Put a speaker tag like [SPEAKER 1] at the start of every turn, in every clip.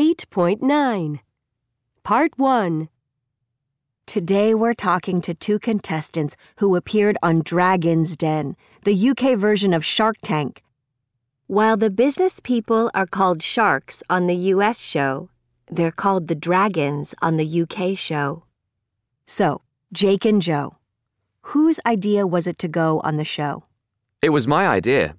[SPEAKER 1] 8.9 Part 1 Today we're talking to two contestants who appeared on Dragon's Den, the UK version of Shark Tank. While the business people are called sharks on the US show, they're called the dragons on the UK show. So, Jake and Joe, whose idea was it to go on the show?
[SPEAKER 2] It was my idea.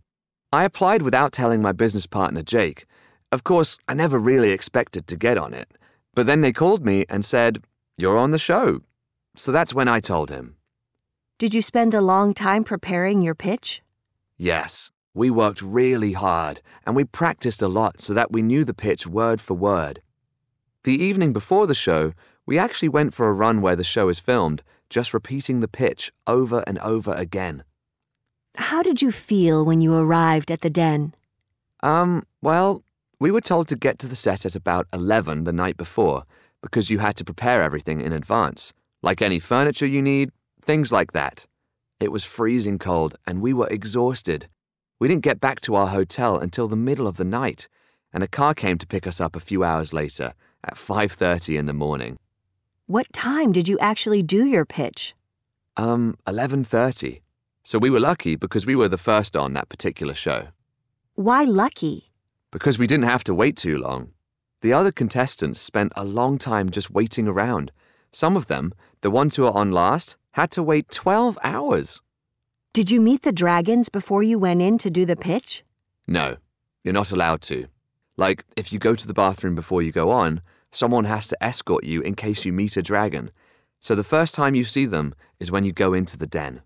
[SPEAKER 2] I applied without telling my business partner, Jake. Of course, I never really expected to get on it. But then they called me and said, You're on the show. So that's when I told him.
[SPEAKER 1] Did you spend a long time preparing your pitch?
[SPEAKER 2] Yes, we worked really hard and we practiced a lot so that we knew the pitch word for word. The evening before the show, we actually went for a run where the show is filmed, just repeating the pitch over and over again.
[SPEAKER 1] How did you feel when you arrived at the den?
[SPEAKER 2] Um, well, we were told to get to the set at about 11 the night before because you had to prepare everything in advance, like any furniture you need, things like that. It was freezing cold and we were exhausted. We didn't get back to our hotel until the middle of the night, and a car came to pick us up a few hours later at 5:30 in the morning.
[SPEAKER 1] What time did you actually do your pitch?
[SPEAKER 2] Um, 11:30. So we were lucky because we were the first on that particular show.
[SPEAKER 1] Why lucky?
[SPEAKER 2] Because we didn't have to wait too long. The other contestants spent a long time just waiting around. Some of them, the ones who are on last, had to wait 12 hours.
[SPEAKER 1] Did you meet the dragons before you went in to do the pitch?
[SPEAKER 2] No, you're not allowed to. Like, if you go to the bathroom before you go on, someone has to escort you in case you meet a dragon. So the first time you see them is when you go into the den.